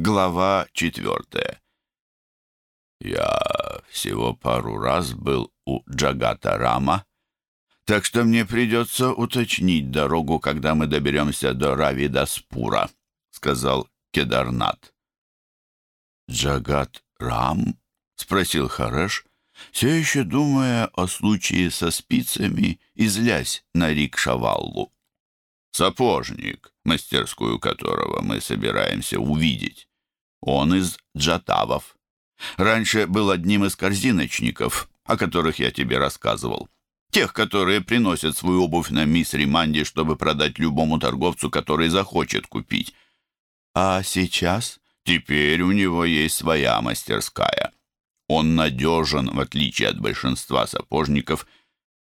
Глава четвертая. Я всего пару раз был у Джагата Рама, так что мне придется уточнить дорогу, когда мы доберемся до Равидаспура, сказал Кедарнат. Джагат Рам? спросил Хареш, все еще думая о случае со спицами и злясь на Рикшаваллу. Сапожник, мастерскую которого мы собираемся увидеть. Он из джатавов. Раньше был одним из корзиночников, о которых я тебе рассказывал. Тех, которые приносят свою обувь на мисс Риманди, чтобы продать любому торговцу, который захочет купить. А сейчас? Теперь у него есть своя мастерская. Он надежен, в отличие от большинства сапожников,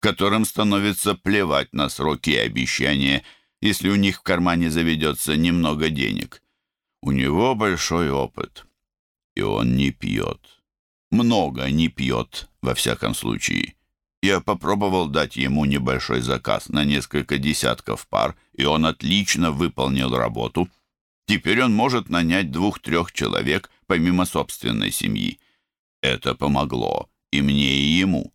которым становится плевать на сроки и обещания, если у них в кармане заведется немного денег. У него большой опыт, и он не пьет. Много не пьет, во всяком случае. Я попробовал дать ему небольшой заказ на несколько десятков пар, и он отлично выполнил работу. Теперь он может нанять двух-трех человек, помимо собственной семьи. Это помогло и мне, и ему.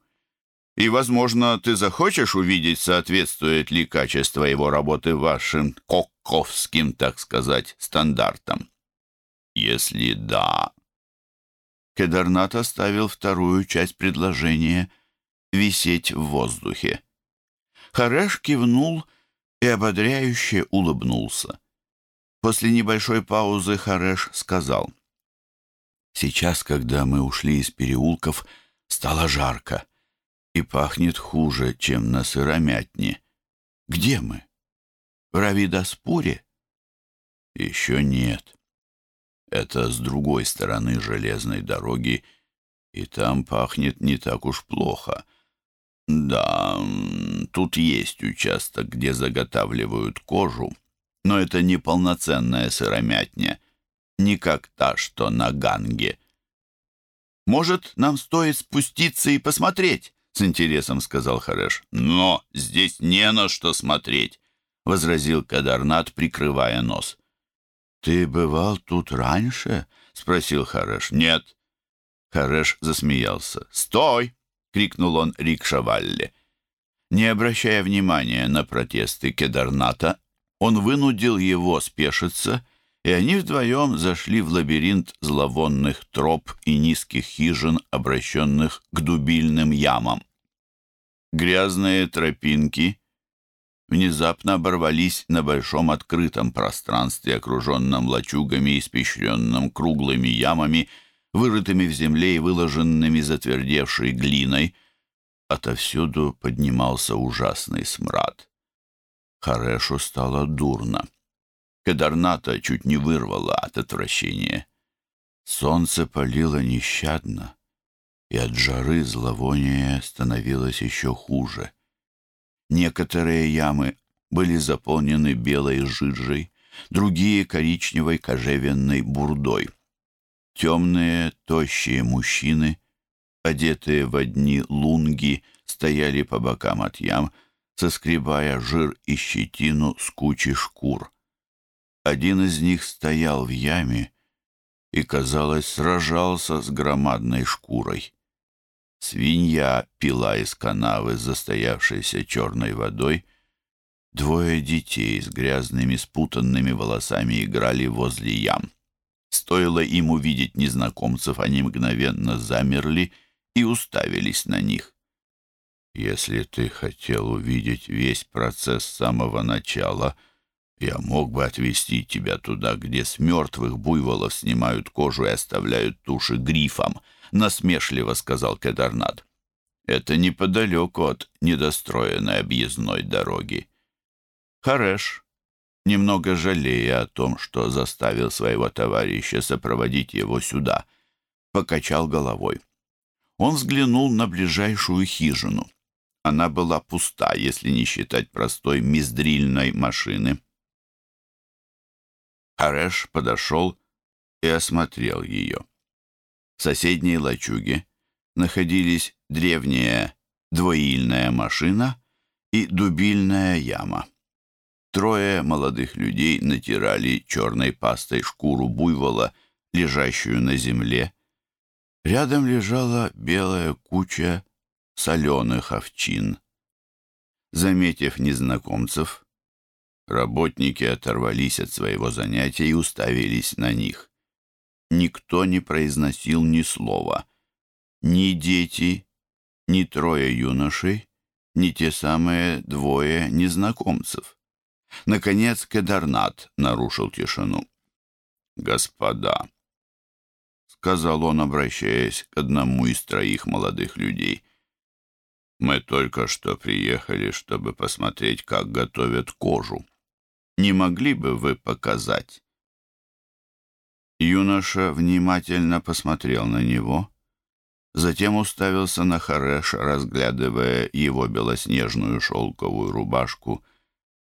И, возможно, ты захочешь увидеть, соответствует ли качество его работы вашим кокковским, так сказать, стандартам. Если да... Кедарнат оставил вторую часть предложения висеть в воздухе. Хареш кивнул и ободряюще улыбнулся. После небольшой паузы Хареш сказал, «Сейчас, когда мы ушли из переулков, стало жарко и пахнет хуже, чем на сыромятне. Где мы? В Равидаспуре? Еще нет. Это с другой стороны железной дороги, и там пахнет не так уж плохо. Да, тут есть участок, где заготавливают кожу, но это не полноценная сыромятня, не как та, что на Ганге. Может, нам стоит спуститься и посмотреть? С интересом сказал Хареш. «Но здесь не на что смотреть», — возразил Кадарнат, прикрывая нос. «Ты бывал тут раньше?» — спросил Хареш. «Нет». Хареш засмеялся. «Стой!» — крикнул он Рикшавалле. Не обращая внимания на протесты Кедарната, он вынудил его спешиться, и они вдвоем зашли в лабиринт зловонных троп и низких хижин, обращенных к дубильным ямам. Грязные тропинки внезапно оборвались на большом открытом пространстве, окруженном лачугами, испещренном круглыми ямами, вырытыми в земле и выложенными затвердевшей глиной. Отовсюду поднимался ужасный смрад. Харешу стало дурно. Кадарната чуть не вырвало от отвращения. Солнце палило нещадно и от жары зловоние становилось еще хуже. Некоторые ямы были заполнены белой жижей, другие — коричневой кожевенной бурдой. Темные, тощие мужчины, одетые в одни лунги, стояли по бокам от ям, соскребая жир и щетину с кучи шкур. Один из них стоял в яме и, казалось, сражался с громадной шкурой. Свинья пила из канавы застоявшейся черной водой. Двое детей с грязными спутанными волосами играли возле ям. Стоило им увидеть незнакомцев, они мгновенно замерли и уставились на них. «Если ты хотел увидеть весь процесс с самого начала», я мог бы отвезти тебя туда, где с мертвых буйволов снимают кожу и оставляют туши грифом, — насмешливо сказал Кедарнат. Это неподалеку от недостроенной объездной дороги. Хареш, немного жалея о том, что заставил своего товарища сопроводить его сюда, покачал головой. Он взглянул на ближайшую хижину. Она была пуста, если не считать простой миздрильной машины. Ареш подошел и осмотрел ее. В соседней лачуге находились древняя двоильная машина и дубильная яма. Трое молодых людей натирали черной пастой шкуру буйвола лежащую на земле. Рядом лежала белая куча соленых овчин. Заметив незнакомцев, работники оторвались от своего занятия и уставились на них. Никто не произносил ни слова. Ни дети, ни трое юношей, ни те самые двое незнакомцев. Наконец Кедарнат нарушил тишину. «Господа», — сказал он, обращаясь к одному из троих молодых людей, «мы только что приехали, чтобы посмотреть, как готовят кожу. Не могли бы вы показать?» Юноша внимательно посмотрел на него, затем уставился на Хареш, разглядывая его белоснежную шелковую рубашку,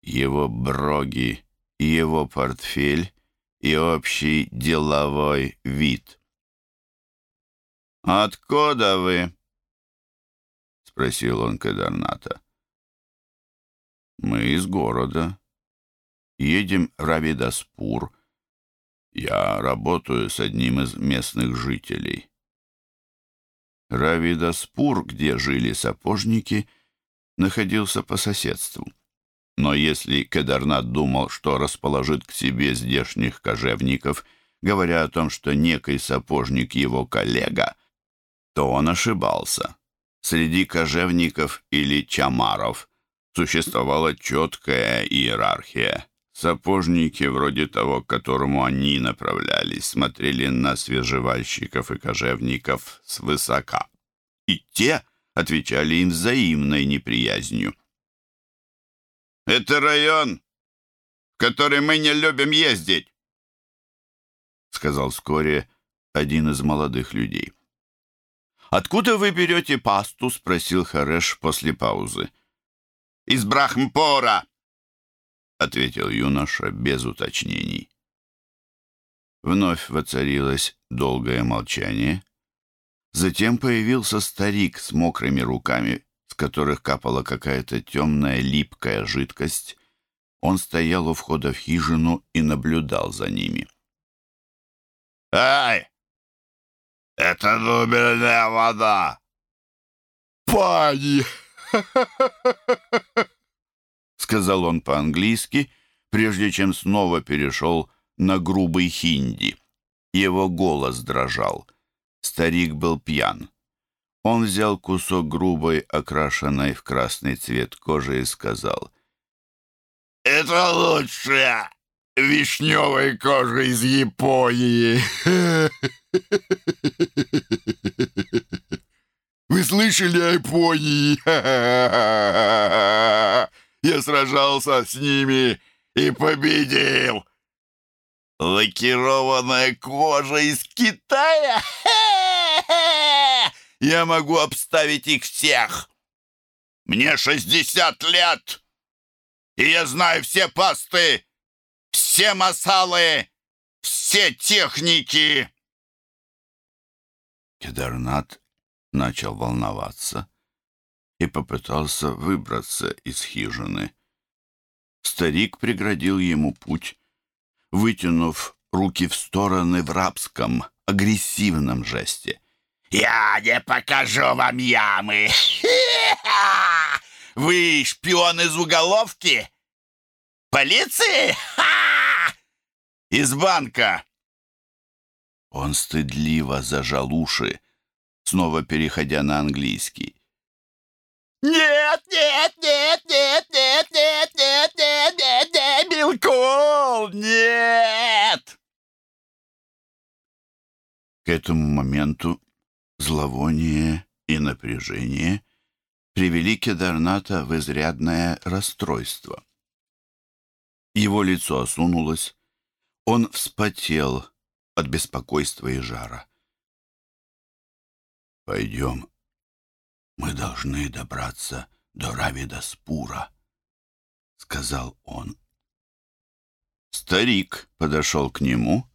его броги, его портфель и общий деловой вид. «Откуда вы?» — спросил он Кадарната. «Мы из города. Едем в Равидаспур. Я работаю с одним из местных жителей». Равидаспур, где жили сапожники, находился по соседству. Но если Кедарнат думал, что расположит к себе здешних кожевников, говоря о том, что некий сапожник его коллега, то он ошибался. Среди кожевников или чамаров существовала четкая иерархия. Сапожники, вроде того, к которому они направлялись, смотрели на свежевальщиков и кожевников свысока. И те отвечали им взаимной неприязнью. Это район, в который мы не любим ездить, сказал вскоре один из молодых людей. «Откуда вы берете пасту?» — спросил Хареш после паузы. «Из Брахмпора!» — ответил юноша без уточнений. Вновь воцарилось долгое молчание. Затем появился старик с мокрыми руками с которых капала какая-то темная липкая жидкость. Он стоял у входа в хижину и наблюдал за ними. «Эй! Это дубельная вода!» «Пани!» сказал он по-английски, прежде чем снова перешел на грубый хинди. Его голос дрожал. Старик был пьян. Он взял кусок грубой, окрашенной в красный цвет кожи и сказал. «Это лучшая вишневая кожа из Японии!» «Вы слышали о Японии?» «Я сражался с ними и победил!» «Лакированная кожа из Китая?» Я могу обставить их всех. Мне шестьдесят лет, и я знаю все пасты, все масалы, все техники. Кедарнат начал волноваться и попытался выбраться из хижины. Старик преградил ему путь, вытянув руки в стороны в рабском, агрессивном жесте. «Я не покажу вам ямы! Вы шпион из уголовки? Полиции? Из банка!» Он стыдливо зажал уши, снова переходя на английский. «Нет, нет, нет, нет, нет, нет, нет, нет, нет, нет, Билкул, нет!» К этому моменту Зловоние и напряжение привели Кедарната в изрядное расстройство. Его лицо осунулось, он вспотел от беспокойства и жара. «Пойдем, мы должны добраться до Равидаспура», — сказал он. Старик подошел к нему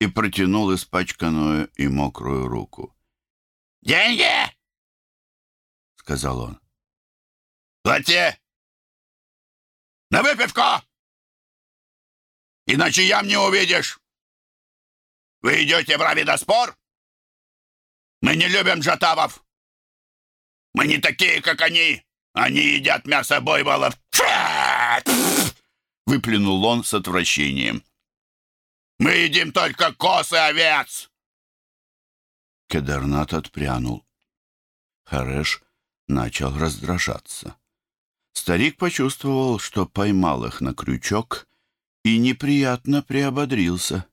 и протянул испачканную и мокрую руку. «Деньги!» — сказал он. «Плати! На выпивку! Иначе ям не увидишь! вы идете в равидоспор? Мы не любим джатавов. Не такие, как они. Они едят мясо бойволов. Выплюнул он с отвращением. Мы едим только косы овец. Кедернат отпрянул. Хареш начал раздражаться. Старик почувствовал, что поймал их на крючок и неприятно приободрился.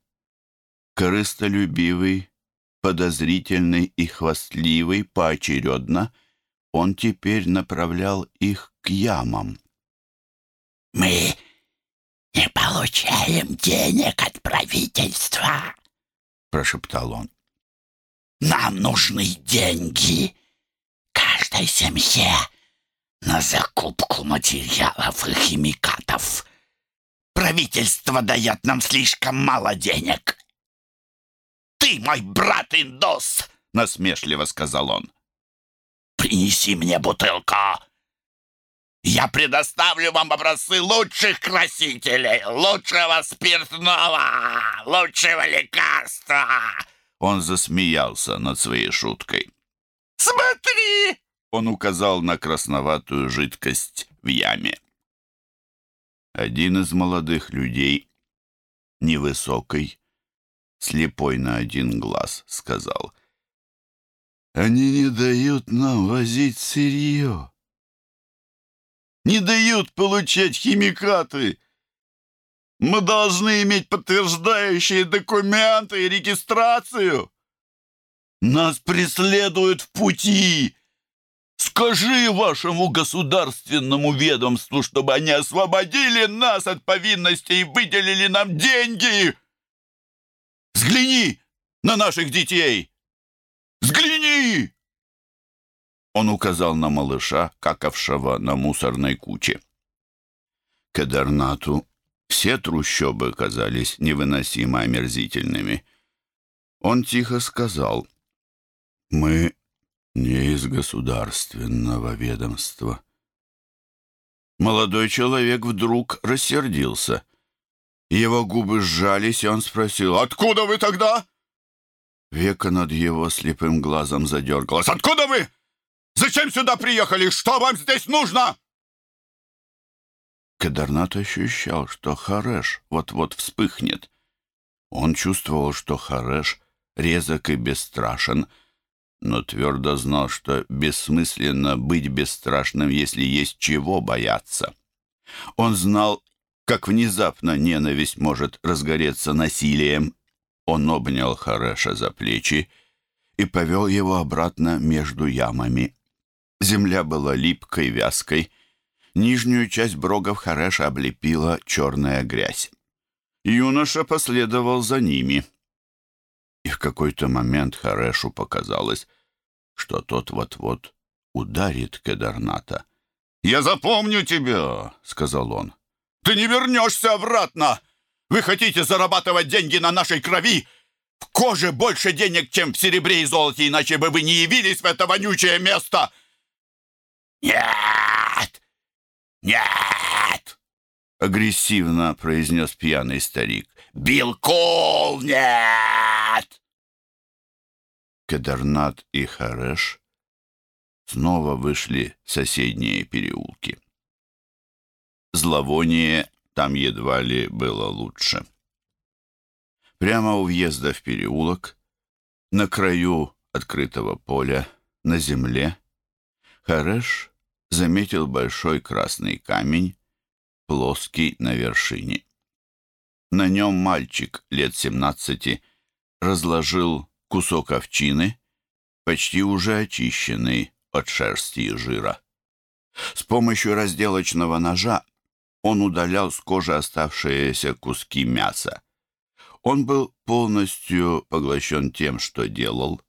Корыстолюбивый, подозрительный и хвастливый поочередно, он теперь направлял их к ямам. «Мы не получаем денег от правительства», — прошептал он. «Нам нужны деньги каждой семье на закупку материалов и химикатов. Правительство дает нам слишком мало денег». «Ты мой брат-индус!» — насмешливо сказал он. «Принеси мне бутылку!» Я предоставлю вам образцы лучших красителей, лучшего спиртного, лучшего лекарства!» Он засмеялся над своей шуткой. «Смотри!» Он указал на красноватую жидкость в яме. Один из молодых людей, невысокий, слепой на один глаз, сказал, «Они не дают нам возить сырье, не дают получать химикаты. Мы должны иметь подтверждающие документы и регистрацию. Нас преследуют в пути». Скажи вашему государственному ведомству, чтобы они освободили нас от повинностей и выделили нам деньги. Взгляни на наших детей! Взгляни!» Он указал на малыша, какавшего на мусорной куче. Кадарнату все трущобы казались невыносимо омерзительными. Он тихо сказал, «Мы не из государственного ведомства». Молодой человек вдруг рассердился. Его губы сжались, и он спросил, «Откуда вы тогда?» Века над его слепым глазом задергалось. «Откуда вы? Зачем сюда приехали? Что вам здесь нужно?» Кадарнат ощущал, что Хареш вот-вот вспыхнет. Он чувствовал, что Хареш резок и бесстрашен, но твердо знал, что бессмысленно быть бесстрашным, если есть чего бояться. Он знал, как внезапно ненависть может разгореться насилием. Он обнял Хареша за плечи и повел его обратно между ямами. Земля была липкой, вязкой. Нижнюю часть брогов Хареша облепила черная грязь. Юноша последовал за ними. И в какой-то момент Харешу показалось, что тот вот-вот ударит Кедарната. «Я запомню тебя!» — сказал он. «Ты не вернешься обратно! Вы хотите зарабатывать деньги на нашей крови? В коже больше денег, чем в серебре и золоте, иначе бы вы не явились в это вонючее место!» «Нет! Нет!» — агрессивно произнес пьяный старик. «Белков нет!» Кедарнат и Хареш снова вышли в соседние переулки. Зловоние там едва ли было лучше. Прямо у въезда в переулок, на краю открытого поля, на земле, Хареш заметил большой красный камень, плоский на вершине. На нем мальчик лет семнадцати разложил кусок овчины, почти уже очищенный от шерсти и жира. С помощью разделочного ножа он удалял с кожи оставшиеся куски мяса. Он был полностью поглощен тем, что делал.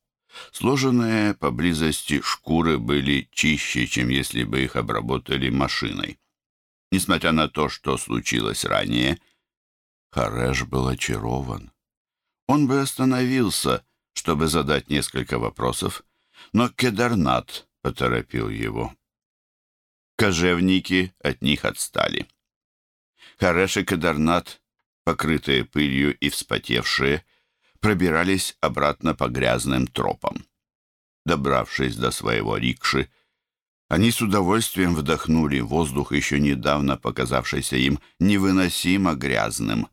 Сложенные поблизости шкуры были чище, чем если бы их обработали машиной. Несмотря на то, что случилось ранее, Хареш был очарован. Он бы остановился, чтобы задать несколько вопросов, но Кедарнат поторопил его. Кожевники от них отстали. Хареш и Кадарнат, покрытые пылью и вспотевшие, пробирались обратно по грязным тропам. Добравшись до своего рикши, они с удовольствием вдохнули воздух, еще недавно показавшийся им невыносимо грязным.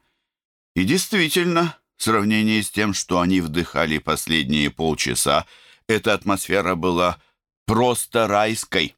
И действительно, в сравнении с тем, что они вдыхали последние полчаса, эта атмосфера была просто райской.